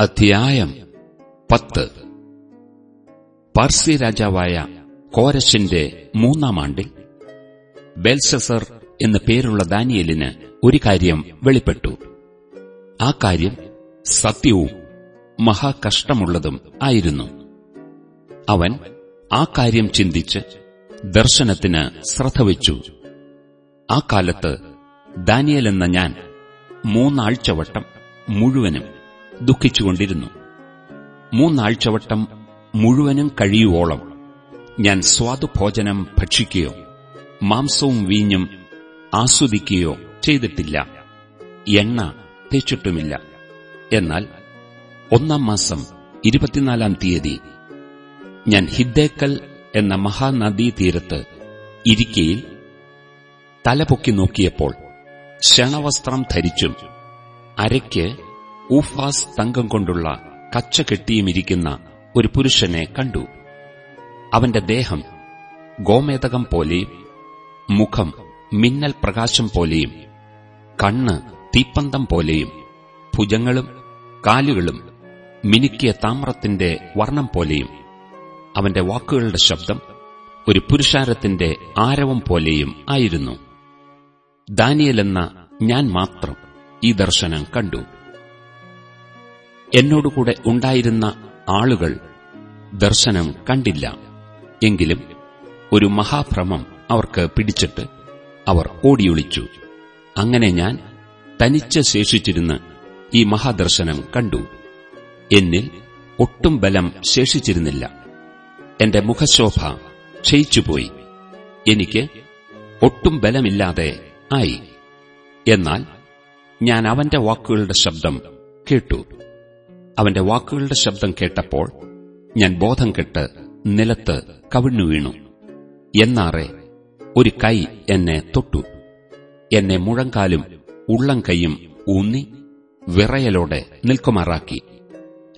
അധ്യായം പത്ത്. പാർസി രാജാവായ കോരശിന്റെ മൂന്നാം ആണ്ടിൽ ബെൽസസർ എന്ന പേരുള്ള ദാനിയലിന് ഒരു കാര്യം വെളിപ്പെട്ടു. ആ കാര്യം സത്യവും മഹാകഷ്ടമുള്ളതും ആയിരുന്നു. അവൻ ആ കാര്യം ചിന്തിച്ച് ദർശനത്തിന് ശ്രദ്ധ വച്ചു. ആ കാലത്ത് ദാനിയൽ എന്ന ഞാൻ മൂന്നാഴ്ചവട്ടം മുഴുവനും ദുഃഖിച്ചുകൊണ്ടിരുന്നു. മൂന്നാഴ്ചവട്ടം മുഴുവനും കഴിയുവോളം ഞാൻ സ്വാദുഭോജനം ഭക്ഷിക്കുകയോ മാംസവും വീഞ്ഞും ആസ്വദിക്കുകയോ ചെയ്തിട്ടില്ല. എണ്ണ തേച്ചിട്ടുമില്ല. എന്നാൽ ഒന്നാം മാസം ഇരുപത്തിനാലാം തീയതി ഞാൻ ഹിദ്ദേക്കൽ എന്ന മഹാനദീതീരത്ത് ഇരിക്കയിൽ തലപൊക്കി നോക്കിയപ്പോൾ ക്ഷണവസ്ത്രം ധരിച്ചും അരയ്ക്ക് ഊഫാസ് തങ്കം കൊണ്ടുള്ള കച്ച കെട്ടിയുമിരിക്കുന്ന ഒരു പുരുഷനെ കണ്ടു. അവന്റെ ദേഹം ഗോമേതകം പോലെയും മുഖം മിന്നൽ പ്രകാശം പോലെയും കണ്ണ് തീപ്പന്തം പോലെയും ഭുജങ്ങളും കാലുകളും മിനുക്കിയ താമ്രത്തിന്റെ വർണം പോലെയും അവന്റെ വാക്കുകളുടെ ശബ്ദം ഒരു പുരുഷാരത്തിന്റെ ആരവം പോലെയും ആയിരുന്നു. ദാനിയലെന്ന ഞാൻ മാത്രം ഈ ദർശനം കണ്ടു. എന്നോടുകൂടെ ഉണ്ടായിരുന്ന ആളുകൾ ദർശനം കണ്ടില്ല. എങ്കിലും ഒരു മഹാഭ്രമം അവർക്ക് പിടിച്ചിട്ട് അവർ ഓടിയൊളിച്ചു. അങ്ങനെ ഞാൻ തനിച്ച് ശേഷിച്ചിരുന്ന് ഈ മഹാദർശനം കണ്ടു. എന്നിൽ ഒട്ടും ബലം ശേഷിച്ചിരുന്നില്ല. എന്റെ മുഖശോഭ ക്ഷയിച്ചുപോയി. എനിക്ക് ഒട്ടും ബലമില്ലാതെ ആയി. എന്നാൽ ഞാൻ അവന്റെ വാക്കുകളുടെ ശബ്ദം കേട്ടു. അവന്റെ വാക്കുകളുടെ ശബ്ദം കേട്ടപ്പോൾ ഞാൻ ബോധം കെട്ട് നിലത്ത് കവിണ്ണു വീണു. എന്നാറെ ഒരു കൈ എന്നെ തൊട്ടു. എന്നെ മുഴങ്കാലും ഉള്ളം കൈയും ഊന്നി വിറയലോടെ നിൽക്കുമാറാക്കി.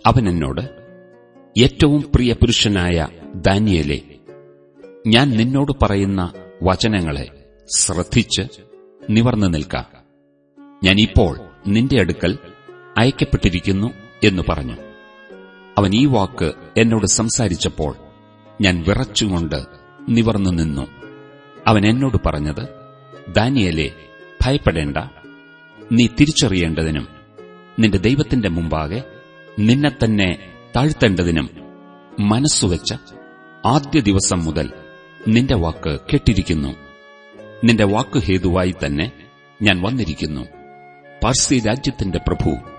അവൻ എന്നോട് ഏറ്റവും പ്രിയ പുരുഷനായ ദാനിയലെ ഞാൻ നിന്നോട് പറയുന്ന വചനങ്ങളെ ശ്രദ്ധിച്ച് നിവർന്നു നിൽക്ക. ഞാൻ ഇപ്പോൾ നിന്റെ അടുക്കൽ അയക്കപ്പെട്ടിരിക്കുന്നു എന്ന് പറഞ്ഞു. അവൻ ഈ വാക്ക് എന്നോട് സംസാരിച്ചപ്പോൾ ഞാൻ വിറച്ചുകൊണ്ട് നിവർന്നു നിന്നു. അവൻ എന്നോട് പറഞ്ഞത് ദാനിയലെ ഭയപ്പെടേണ്ട. നീ തിരിച്ചറിയേണ്ടതിനും നിന്റെ ദൈവത്തിന്റെ മുമ്പാകെ നിന്നെ തന്നെ താഴ്ത്തേണ്ടതിനും മനസ്സുവെച്ച ആദ്യ ദിവസം മുതൽ നിന്റെ വാക്ക് കെട്ടിരിക്കുന്നു. നിന്റെ വാക്ക് ഹേതുവായി തന്നെ ഞാൻ വന്നിരിക്കുന്നു. പാർസി രാജ്യത്തിന്റെ പ്രഭു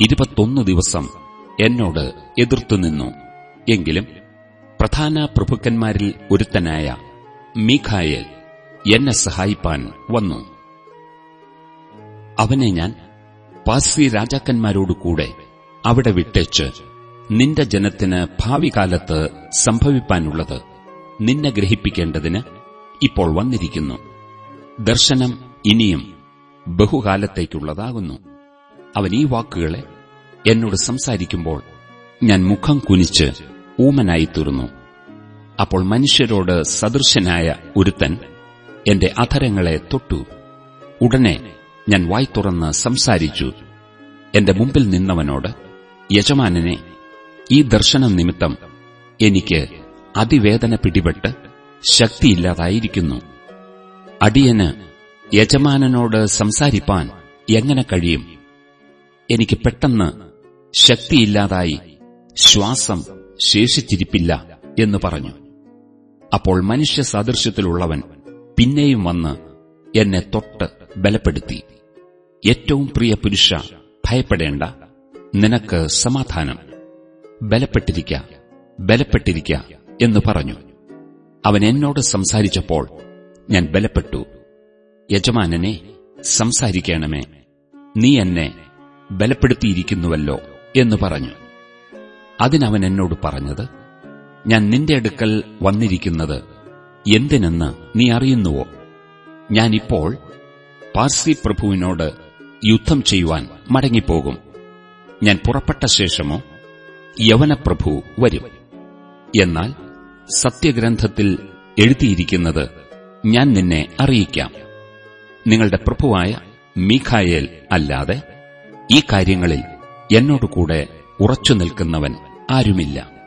ഇരുപത്തൊന്ന് ദിവസം എന്നോട് എതിർത്തുനിന്നു എങ്കിലും പ്രധാന പ്രഭുക്കന്മാരിൽ ഒരുത്തനായ മീഖായേൽ എന്നെ സഹായിപ്പാൻ വന്നു. അവനെ ഞാൻ പാർസി രാജാക്കന്മാരോടുകൂടെ അവിടെ വിട്ടേച്ച് നിന്റെ ജനത്തിന് ഭാവി കാലത്ത് സംഭവിപ്പാനുള്ളത് നിന്നെ ഗ്രഹിപ്പിക്കേണ്ടതിന് ഇപ്പോൾ വന്നിരിക്കുന്നു. ദർശനം ഇനിയും ബഹുകാലത്തേക്കുള്ളതാകുന്നു. അവൻ ഈ വാക്കുകളെ എന്നോട് സംസാരിക്കുമ്പോൾ ഞാൻ മുഖം കുനിച്ച് ഊമനായി തീർന്നു അപ്പോൾ മനുഷ്യരോട് സദൃശനായ ഒരുത്തൻ എന്റെ അധരങ്ങളെ തൊട്ടു. ഉടനെ ഞാൻ വായി തുറന്ന് സംസാരിച്ചു. എന്റെ മുമ്പിൽ നിന്നവനോട് യജമാനനെ ഈ ദർശനം നിമിത്തം എനിക്ക് അതിവേദന പിടിപെട്ട് ശക്തിയില്ലാതായിരിക്കുന്നു. അടിയന് യജമാനനോട് സംസാരിപ്പാൻ എങ്ങനെ കഴിയും? എനിക്ക് പെട്ടെന്ന് ശക്തിയില്ലാതായി ശ്വാസം ശേഷിച്ചിരിപ്പില്ല എന്ന് പറഞ്ഞു. അപ്പോൾ മനുഷ്യ സാദൃശ്യത്തിലുള്ളവൻ പിന്നെയും വന്ന് എന്നെ തൊട്ട് ബലപ്പെടുത്തി. ഏറ്റവും പ്രിയ പുരുഷ ഭയപ്പെടേണ്ട. നിനക്ക് സമാധാനം. ബലപ്പെട്ടിരിക്ക ബലപ്പെട്ടിരിക്ക എന്ന് പറഞ്ഞു. അവൻ എന്നോട് സംസാരിച്ചപ്പോൾ ഞാൻ ബലപ്പെട്ടു. യജമാനനെ സംസാരിക്കണമേ. നീ എന്നെ ബലപ്പെടുത്തിയിരിക്കുന്നുവല്ലോ എന്ന് പറഞ്ഞു. അതിനവൻ എന്നോട് പറഞ്ഞത് ഞാൻ നിന്റെ അടുക്കൽ വന്നിരിക്കുന്നത് എന്തിനെന്ന് നീ അറിയുന്നുവോ? ഞാനിപ്പോൾ പാർസി പ്രഭുവിനോട് യുദ്ധം ചെയ്യുവാൻ മടങ്ങിപ്പോകും. ഞാൻ പുറപ്പെട്ട ശേഷമോ യവനപ്രഭു വരും. എന്നാൽ സത്യഗ്രന്ഥത്തിൽ എഴുതിയിരിക്കുന്നത് ഞാൻ നിന്നെ അറിയിക്കാം. നിങ്ങളുടെ പ്രഭുവായ മീഖായേൽ അല്ലാതെ ഈ കാര്യങ്ങളിൽ എന്നോടുകൂടെ ഉറച്ചു നിൽക്കുന്നവൻ ആരുമില്ല.